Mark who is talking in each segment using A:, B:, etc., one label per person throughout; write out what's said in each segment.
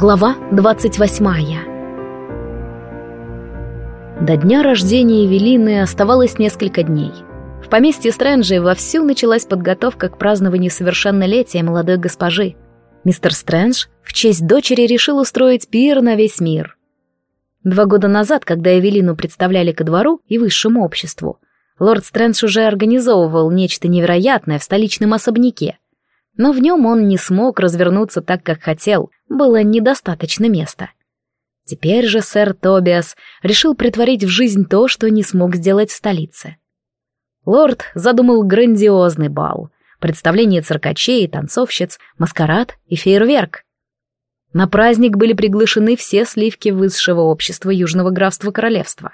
A: Глава 28 До дня рождения Эвелины оставалось несколько дней. В поместье Стрэнджа вовсю началась подготовка к празднованию совершеннолетия молодой госпожи. Мистер Стрэндж в честь дочери решил устроить пир на весь мир. Два года назад, когда Эвелину представляли ко двору и высшему обществу, лорд Стрэндж уже организовывал нечто невероятное в столичном особняке — но в нем он не смог развернуться так, как хотел, было недостаточно места. Теперь же сэр Тобиас решил притворить в жизнь то, что не смог сделать в столице. Лорд задумал грандиозный бал, представление циркачей, танцовщиц, маскарад и фейерверк. На праздник были приглашены все сливки высшего общества Южного графства королевства.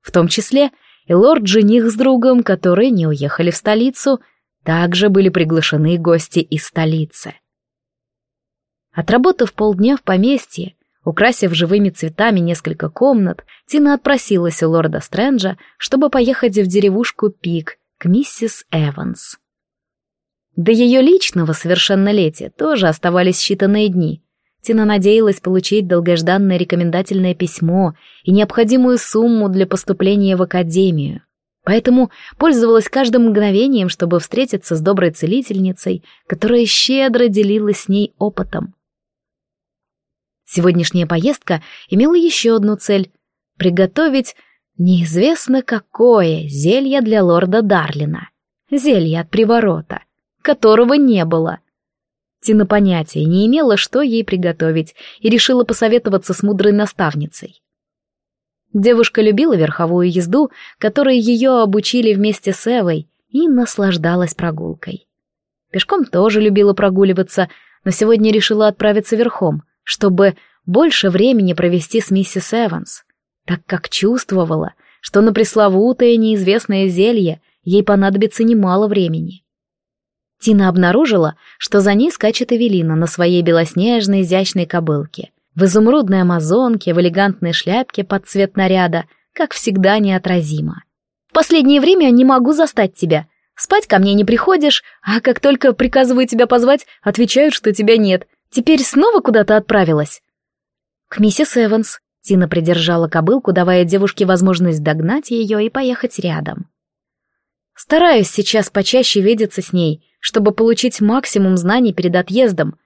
A: В том числе и лорд-жених с другом, которые не уехали в столицу — также были приглашены гости из столицы. Отработав полдня в поместье, украсив живыми цветами несколько комнат, Тина отпросилась у лорда Стрэнджа, чтобы поехать в деревушку Пик к миссис Эванс. До ее личного совершеннолетия тоже оставались считанные дни. Тина надеялась получить долгожданное рекомендательное письмо и необходимую сумму для поступления в академию. Поэтому пользовалась каждым мгновением, чтобы встретиться с доброй целительницей, которая щедро делилась с ней опытом. Сегодняшняя поездка имела еще одну цель — приготовить неизвестно какое зелье для лорда Дарлина. Зелье от приворота, которого не было. Тина понятия не имела, что ей приготовить, и решила посоветоваться с мудрой наставницей. Девушка любила верховую езду, которой ее обучили вместе с Эвой, и наслаждалась прогулкой. Пешком тоже любила прогуливаться, но сегодня решила отправиться верхом, чтобы больше времени провести с миссис Эванс, так как чувствовала, что на пресловутое неизвестное зелье ей понадобится немало времени. Тина обнаружила, что за ней скачет Эвелина на своей белоснежной изящной кобылке — в изумрудной амазонке, в элегантной шляпке под цвет наряда, как всегда неотразимо. «В последнее время не могу застать тебя. Спать ко мне не приходишь, а как только приказываю тебя позвать, отвечают, что тебя нет. Теперь снова куда-то отправилась?» «К миссис Эванс», — Тина придержала кобылку, давая девушке возможность догнать ее и поехать рядом. «Стараюсь сейчас почаще видеться с ней, чтобы получить максимум знаний перед отъездом»,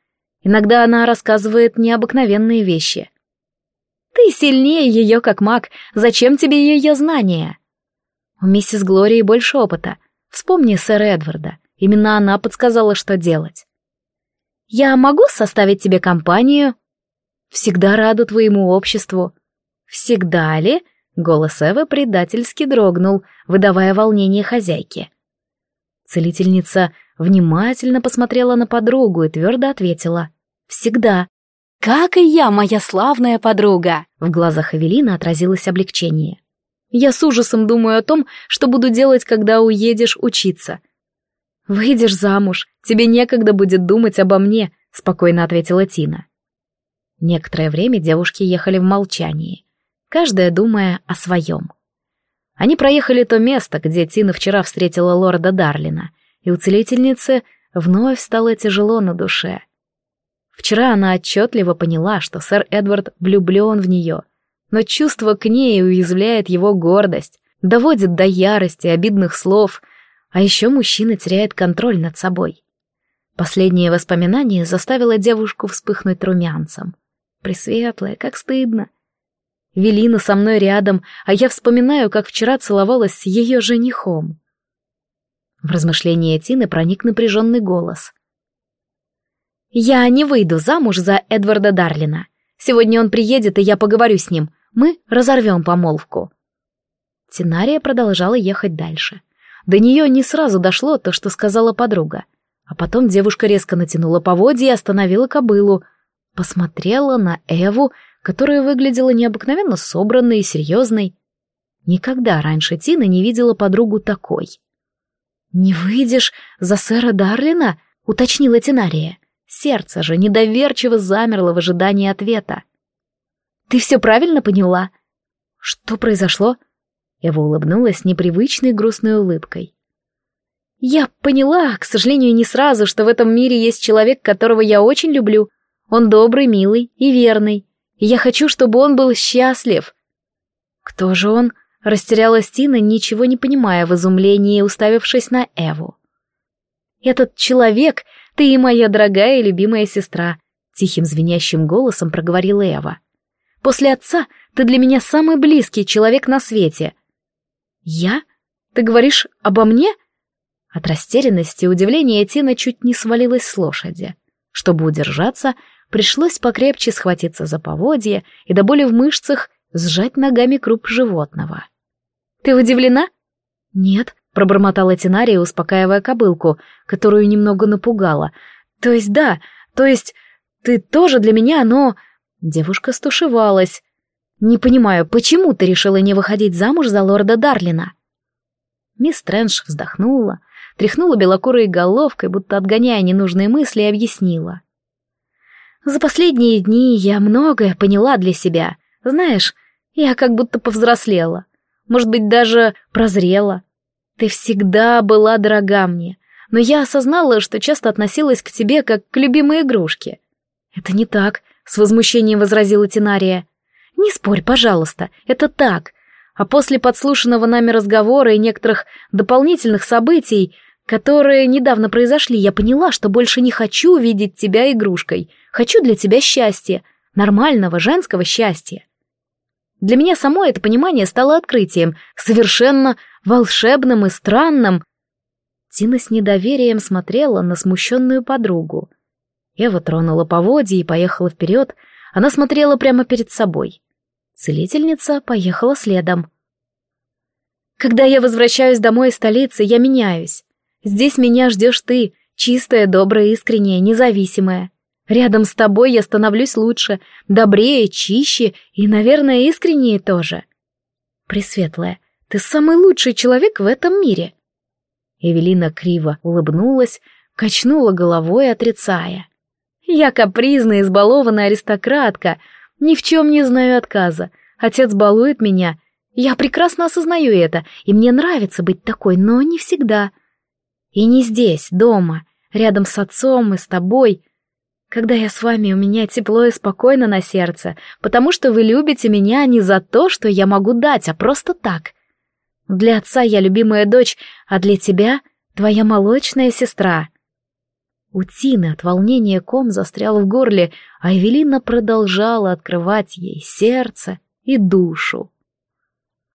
A: Иногда она рассказывает необыкновенные вещи. Ты сильнее ее как маг, зачем тебе ее знания? У миссис Глории больше опыта. Вспомни сэра Эдварда, именно она подсказала, что делать. Я могу составить тебе компанию? Всегда рада твоему обществу. Всегда ли? Голос Эвы предательски дрогнул, выдавая волнение хозяйки. Целительница внимательно посмотрела на подругу и твердо ответила. «Всегда». «Как и я, моя славная подруга!» В глазах Эвелины отразилось облегчение. «Я с ужасом думаю о том, что буду делать, когда уедешь учиться». «Выйдешь замуж, тебе некогда будет думать обо мне», — спокойно ответила Тина. Некоторое время девушки ехали в молчании, каждая думая о своем. Они проехали то место, где Тина вчера встретила лорда Дарлина, и у целительницы вновь стало тяжело на душе. Вчера она отчетливо поняла, что сэр Эдвард влюблен в нее, но чувство к ней уязвляет его гордость, доводит до ярости, обидных слов, а еще мужчина теряет контроль над собой. Последнее воспоминание заставило девушку вспыхнуть румянцем. Пресветлая, как стыдно. Велина со мной рядом, а я вспоминаю, как вчера целовалась с ее женихом. В размышления Тины проник напряженный голос. «Я не выйду замуж за Эдварда Дарлина. Сегодня он приедет, и я поговорю с ним. Мы разорвем помолвку». Тинария продолжала ехать дальше. До нее не сразу дошло то, что сказала подруга. А потом девушка резко натянула поводья и остановила кобылу. Посмотрела на Эву, которая выглядела необыкновенно собранной и серьезной. Никогда раньше Тина не видела подругу такой. «Не выйдешь за сэра Дарлина?» — уточнила Тинария. Сердце же недоверчиво замерло в ожидании ответа. «Ты все правильно поняла?» «Что произошло?» Эва улыбнулась непривычной грустной улыбкой. «Я поняла, к сожалению, не сразу, что в этом мире есть человек, которого я очень люблю. Он добрый, милый и верный. И я хочу, чтобы он был счастлив. Кто же он? Растерялась Тина, ничего не понимая в изумлении, уставившись на Эву. «Этот человек, ты моя дорогая и любимая сестра», — тихим звенящим голосом проговорила Эва. «После отца ты для меня самый близкий человек на свете». «Я? Ты говоришь обо мне?» От растерянности и удивления Тина чуть не свалилась с лошади. Чтобы удержаться, пришлось покрепче схватиться за поводья и до боли в мышцах сжать ногами круп животного. «Ты удивлена?» «Нет», — пробормотала Тинария, успокаивая кобылку, которую немного напугала. «То есть да, то есть ты тоже для меня, но...» Девушка стушевалась. «Не понимаю, почему ты решила не выходить замуж за лорда Дарлина?» Мисс Трэндж вздохнула, тряхнула белокурой головкой, будто отгоняя ненужные мысли, и объяснила. «За последние дни я многое поняла для себя. Знаешь, я как будто повзрослела. Может быть, даже прозрела. Ты всегда была дорога мне, но я осознала, что часто относилась к тебе как к любимой игрушке». «Это не так», — с возмущением возразила Тинария. «Не спорь, пожалуйста, это так. А после подслушанного нами разговора и некоторых дополнительных событий которые недавно произошли, я поняла, что больше не хочу видеть тебя игрушкой. Хочу для тебя счастья, нормального женского счастья. Для меня само это понимание стало открытием, совершенно волшебным и странным. Тина с недоверием смотрела на смущенную подругу. Ева тронула поводья и поехала вперед. Она смотрела прямо перед собой. Целительница поехала следом. Когда я возвращаюсь домой из столицы, я меняюсь. Здесь меня ждешь ты, чистая, добрая, искренняя, независимая. Рядом с тобой я становлюсь лучше, добрее, чище и, наверное, искреннее тоже. Пресветлая, ты самый лучший человек в этом мире. Эвелина криво улыбнулась, качнула головой, отрицая. Я капризная, избалованная аристократка, ни в чем не знаю отказа. Отец балует меня. Я прекрасно осознаю это, и мне нравится быть такой, но не всегда. И не здесь, дома, рядом с отцом и с тобой. Когда я с вами, у меня тепло и спокойно на сердце, потому что вы любите меня не за то, что я могу дать, а просто так. Для отца я любимая дочь, а для тебя — твоя молочная сестра». У Тины от волнения ком застрял в горле, а Эвелина продолжала открывать ей сердце и душу.